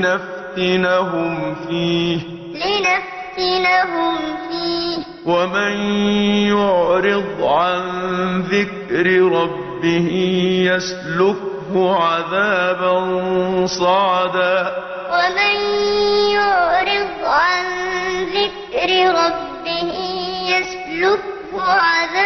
لنفتنهم فيه. لنفتنهم فيه. ومن يعرض عن ذكر ربه يسلكه عذابا صعدا. ومن يعرض عن ذكر ربه يسلكه عذابا